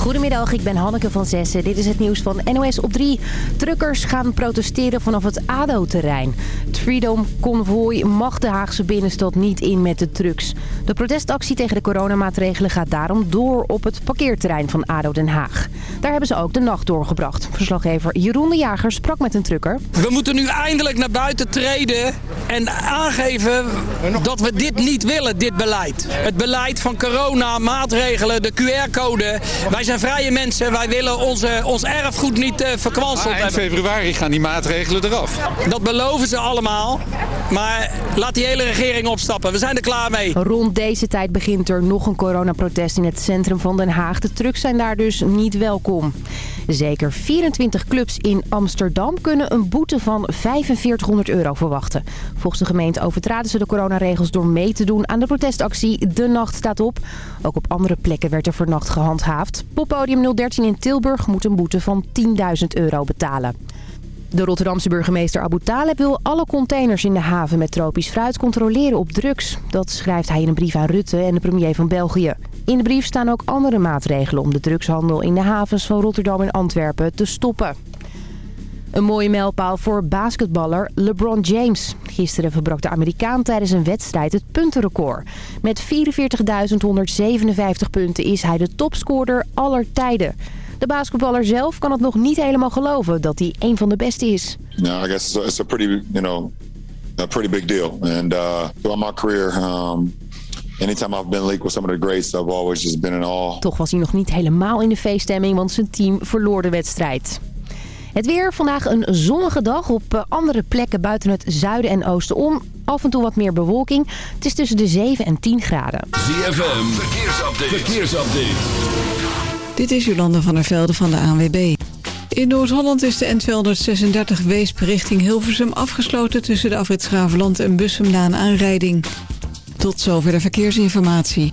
Goedemiddag, ik ben Hanneke van Zessen. Dit is het nieuws van NOS op 3. Truckers gaan protesteren vanaf het ADO-terrein. Het Freedom Convoy mag de Haagse binnenstad niet in met de trucks. De protestactie tegen de coronamaatregelen gaat daarom door op het parkeerterrein van ADO Den Haag. Daar hebben ze ook de nacht doorgebracht. Verslaggever Jeroen de Jager sprak met een trucker. We moeten nu eindelijk naar buiten treden en aangeven dat we dit niet willen, dit beleid. Het beleid van corona, maatregelen, de QR-code. Zijn vrije mensen, wij willen onze, ons erfgoed niet uh, verkwanseld eind februari gaan die maatregelen eraf. Dat beloven ze allemaal, maar laat die hele regering opstappen. We zijn er klaar mee. Rond deze tijd begint er nog een coronaprotest in het centrum van Den Haag. De trucks zijn daar dus niet welkom. Zeker 24 clubs in Amsterdam kunnen een boete van 4500 euro verwachten. Volgens de gemeente overtraden ze de coronaregels door mee te doen aan de protestactie De Nacht staat op. Ook op andere plekken werd er vannacht gehandhaafd. Poppodium 013 in Tilburg moet een boete van 10.000 euro betalen. De Rotterdamse burgemeester Abu Taleb wil alle containers in de haven met tropisch fruit controleren op drugs. Dat schrijft hij in een brief aan Rutte en de premier van België. In de brief staan ook andere maatregelen om de drugshandel in de havens van Rotterdam en Antwerpen te stoppen. Een mooie mijlpaal voor basketballer LeBron James. Gisteren verbrak de Amerikaan tijdens een wedstrijd het puntenrecord. Met 44.157 punten is hij de topscorer aller tijden. De basketballer zelf kan het nog niet helemaal geloven dat hij een van de beste is. No, I guess it's a pretty, you know, a pretty big deal. And uh, throughout my career, um, anytime I've been linked with some of the greats, I've always just been in awe. Toch was hij nog niet helemaal in de feeststemming, want zijn team verloor de wedstrijd. Het weer, vandaag een zonnige dag. Op eh, andere plekken buiten het zuiden en oosten om. Af en toe wat meer bewolking. Het is tussen de 7 en 10 graden. ZFM, verkeersupdate. verkeersupdate. Dit is Jolande van der Velde van de ANWB. In Noord-Holland is de N236 Weesp richting Hilversum afgesloten... tussen de afrit Graveland en Bussum na een aanrijding. Tot zover de verkeersinformatie.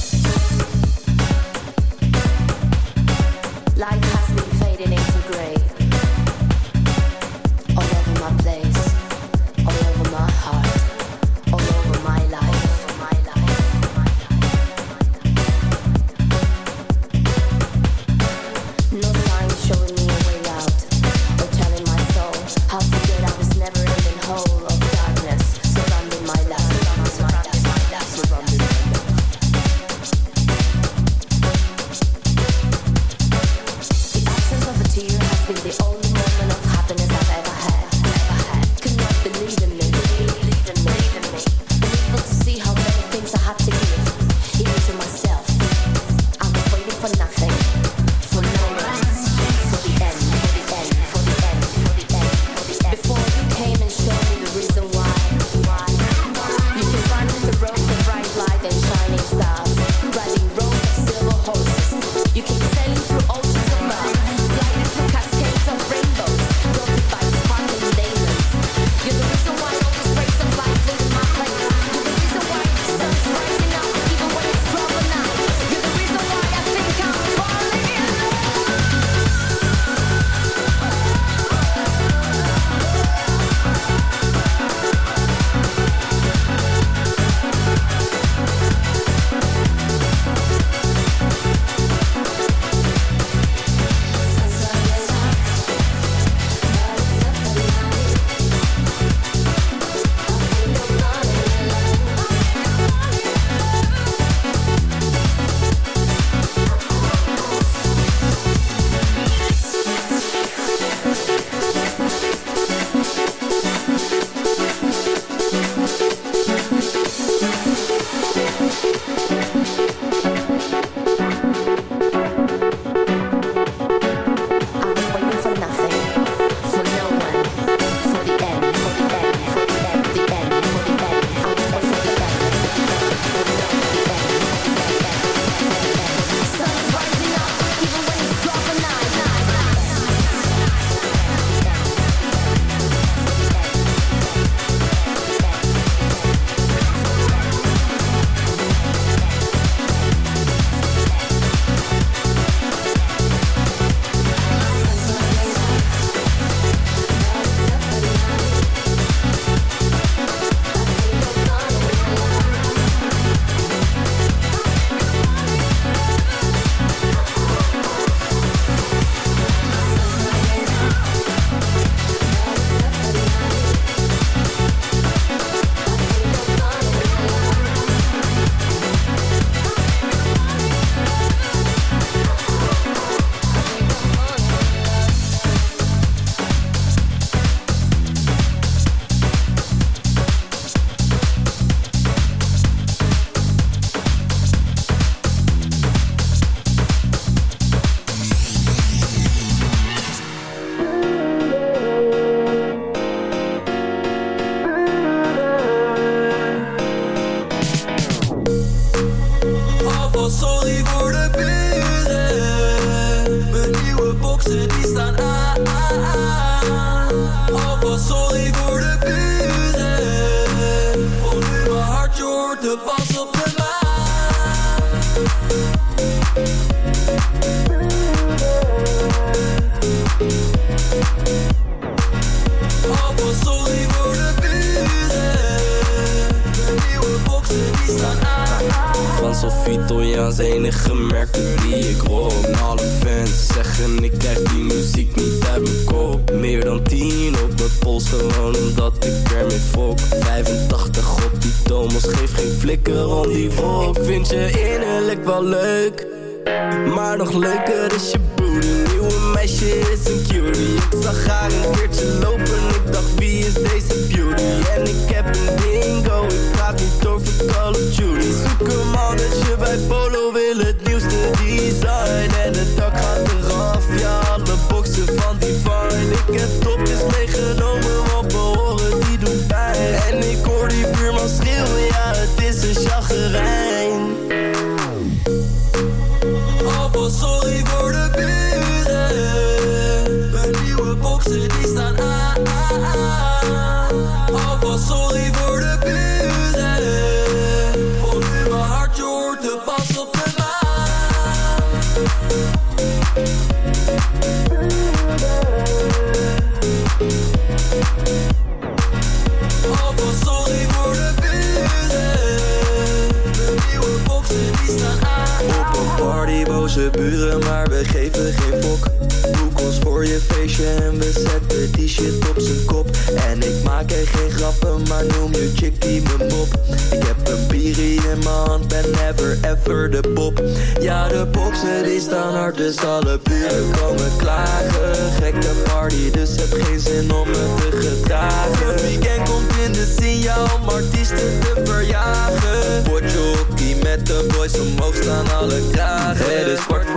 die it gets de pop. Ja, de boxer die staan hard, dus alle buren komen klagen. Gekke party, dus heb geen zin om me te gedragen. Het weekend komt in de signaal om artiesten te verjagen. Potje met de boys omhoog staan alle kragen. Het is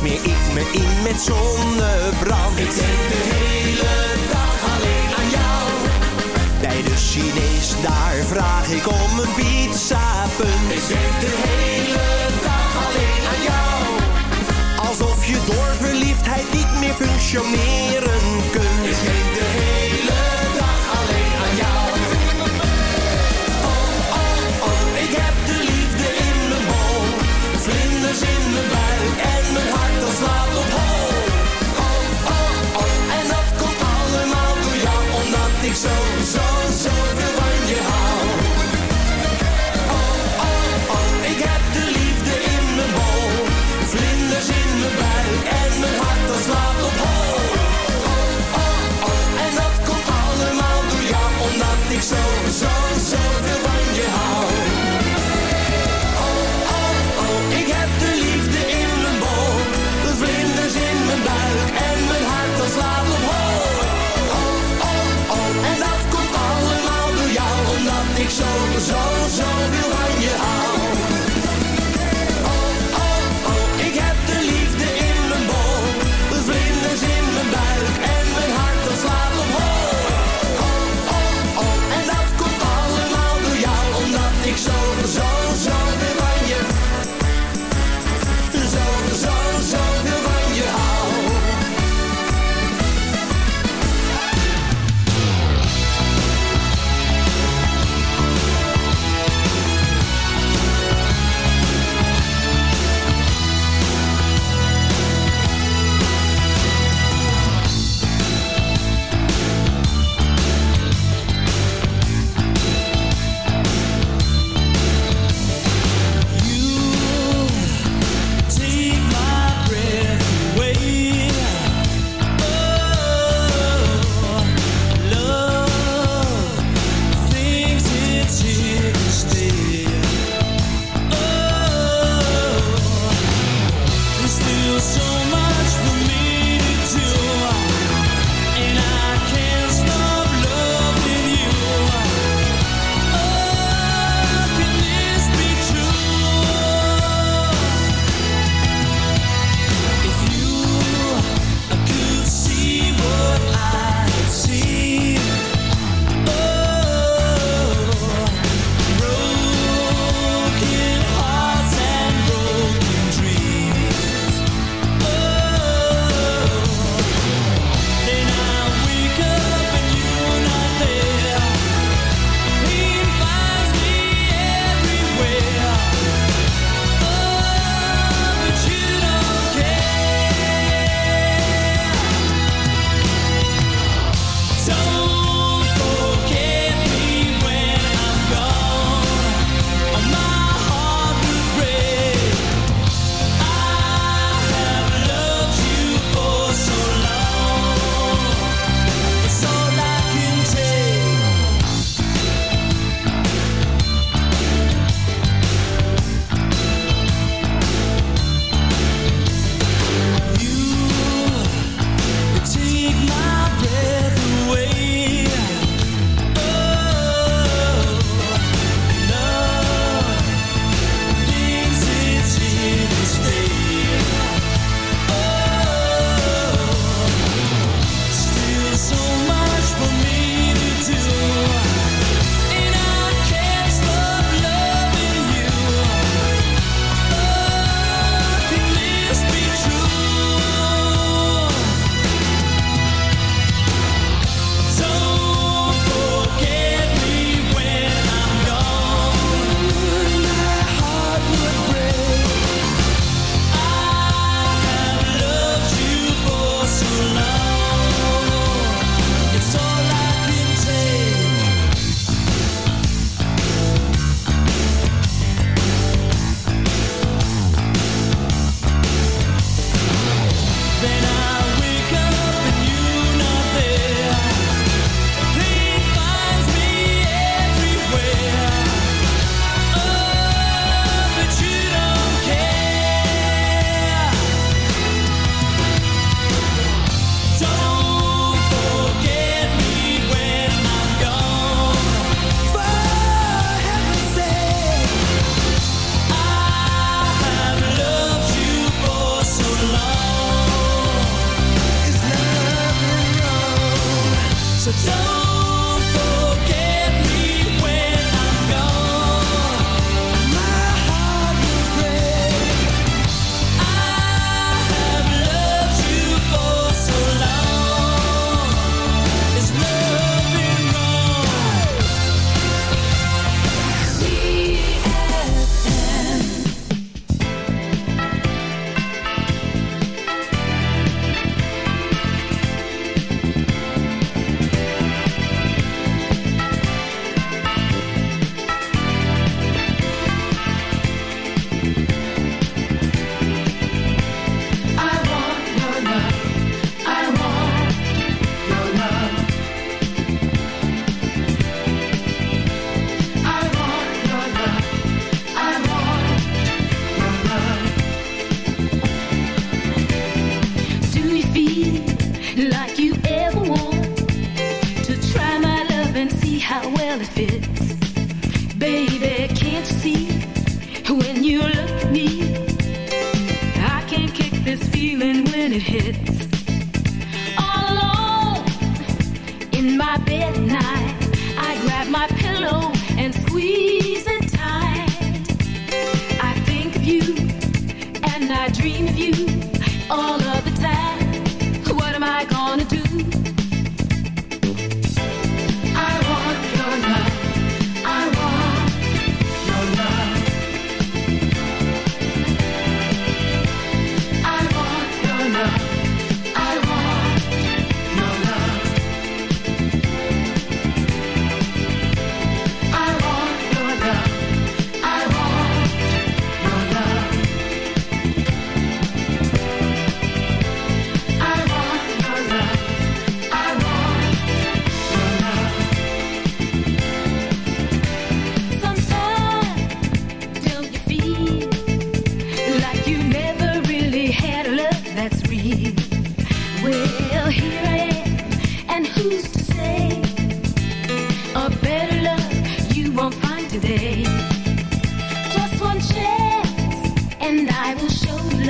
smeer ik me in met zonnebrand. Ik denk de hele dag alleen aan jou. Bij de Chinees, daar vraag ik om een pizza punt. Ik denk de hele dag alleen aan jou. Alsof je door verliefdheid niet meer functioneren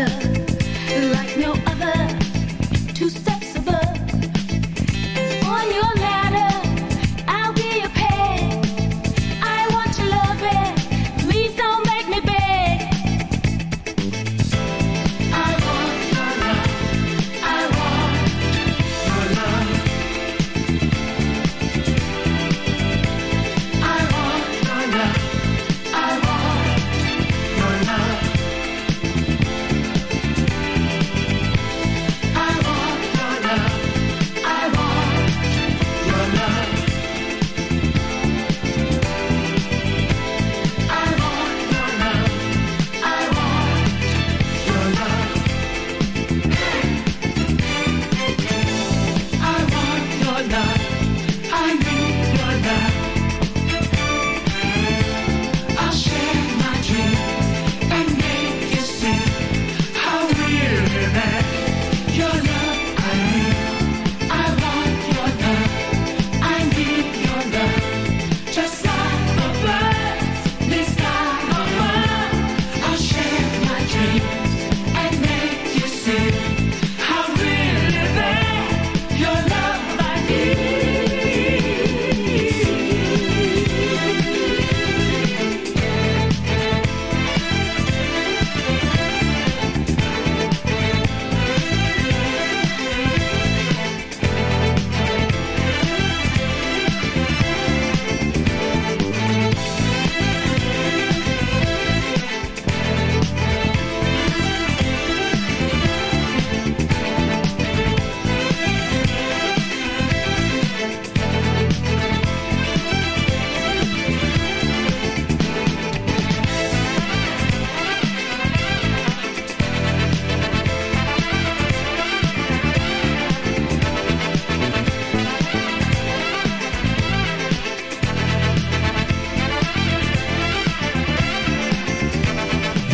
love.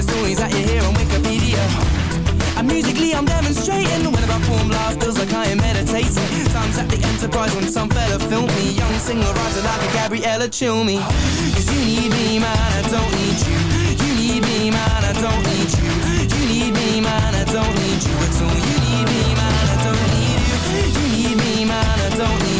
The stories that you hear on Wikipedia. And musically I'm demonstrating When I perform live feels like I am meditating. Times at the Enterprise when some fella filmed me. Young singer-writer like a Gabriella chill me. Cause you need me man, I don't need you. You need me man, I don't need you. You need me man, I don't need you at all. You need me man, I don't need you. You need me man, I don't need You